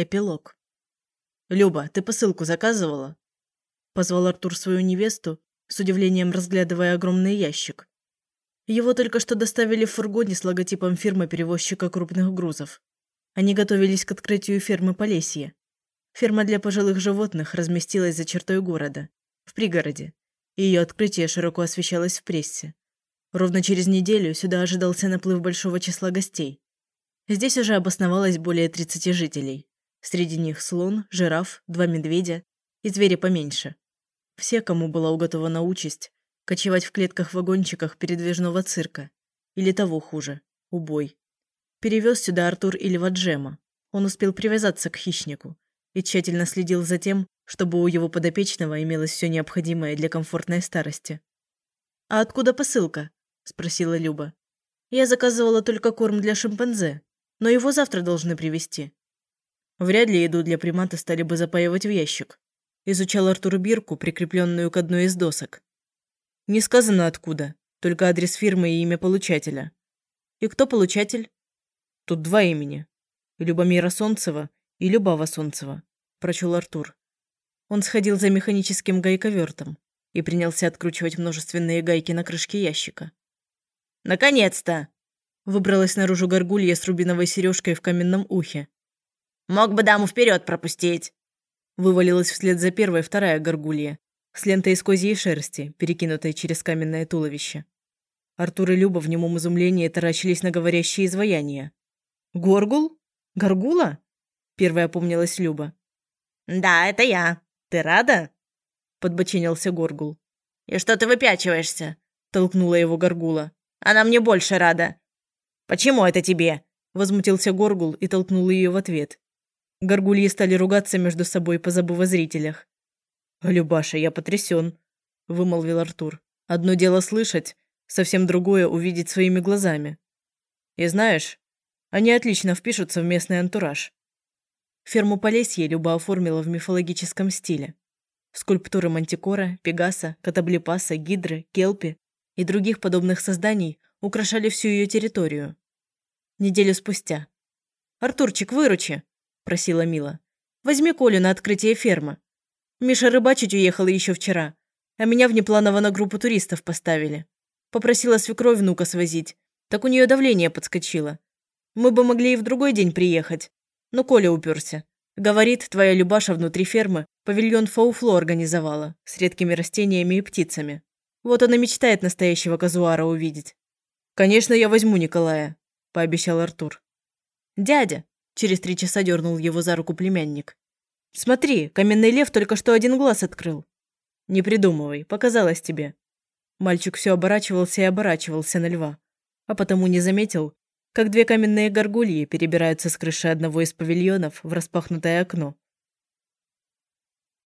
Эпилог. «Люба, ты посылку заказывала?» Позвал Артур свою невесту, с удивлением разглядывая огромный ящик. Его только что доставили в фургоне с логотипом фирмы-перевозчика крупных грузов. Они готовились к открытию фермы Полесье. Ферма для пожилых животных разместилась за чертой города, в пригороде, ее открытие широко освещалось в прессе. Ровно через неделю сюда ожидался наплыв большого числа гостей. Здесь уже обосновалось более 30 жителей. Среди них слон, жираф, два медведя и звери поменьше. Все, кому была уготована участь, кочевать в клетках-вагончиках передвижного цирка. Или того хуже – убой. Перевез сюда Артур или Ваджема. Он успел привязаться к хищнику и тщательно следил за тем, чтобы у его подопечного имелось все необходимое для комфортной старости. «А откуда посылка?» – спросила Люба. «Я заказывала только корм для шимпанзе, но его завтра должны привезти. Вряд ли еду для примата стали бы запаивать в ящик. Изучал Артур бирку, прикрепленную к одной из досок. Не сказано откуда, только адрес фирмы и имя получателя. И кто получатель? Тут два имени. Любомира Солнцева и Любава Солнцева, прочел Артур. Он сходил за механическим гайковертом и принялся откручивать множественные гайки на крышке ящика. «Наконец-то!» Выбралась наружу горгулья с рубиновой сережкой в каменном ухе. Мог бы даму вперед пропустить!» Вывалилась вслед за первой вторая горгулья, с лентой из козьей шерсти, перекинутой через каменное туловище. Артур и Люба в немом изумлении таращились на говорящие изваяния. «Горгул? Горгула?» Первая опомнилась Люба. «Да, это я. Ты рада?» Подбочинился Горгул. «И что ты выпячиваешься?» Толкнула его Горгула. «Она мне больше рада». «Почему это тебе?» Возмутился Горгул и толкнул ее в ответ. Горгульи стали ругаться между собой, позабыв о зрителях. «Любаша, я потрясен», – вымолвил Артур. «Одно дело слышать, совсем другое – увидеть своими глазами. И знаешь, они отлично впишутся в местный антураж». Ферму Полесье Люба оформила в мифологическом стиле. Скульптуры Мантикора, Пегаса, Катаблипаса, Гидры, Келпи и других подобных созданий украшали всю ее территорию. Неделю спустя. «Артурчик, выручи!» Просила Мила. «Возьми Колю на открытие фермы. Миша рыбачить уехала еще вчера, а меня внепланово на группу туристов поставили. Попросила свекровь внука свозить, так у нее давление подскочило. Мы бы могли и в другой день приехать, но Коля уперся. Говорит, твоя Любаша внутри фермы павильон фауфло организовала с редкими растениями и птицами. Вот он и мечтает настоящего казуара увидеть. «Конечно, я возьму Николая», – пообещал Артур. «Дядя, Через три часа дернул его за руку племянник. «Смотри, каменный лев только что один глаз открыл». «Не придумывай, показалось тебе». Мальчик все оборачивался и оборачивался на льва, а потому не заметил, как две каменные горгульи перебираются с крыши одного из павильонов в распахнутое окно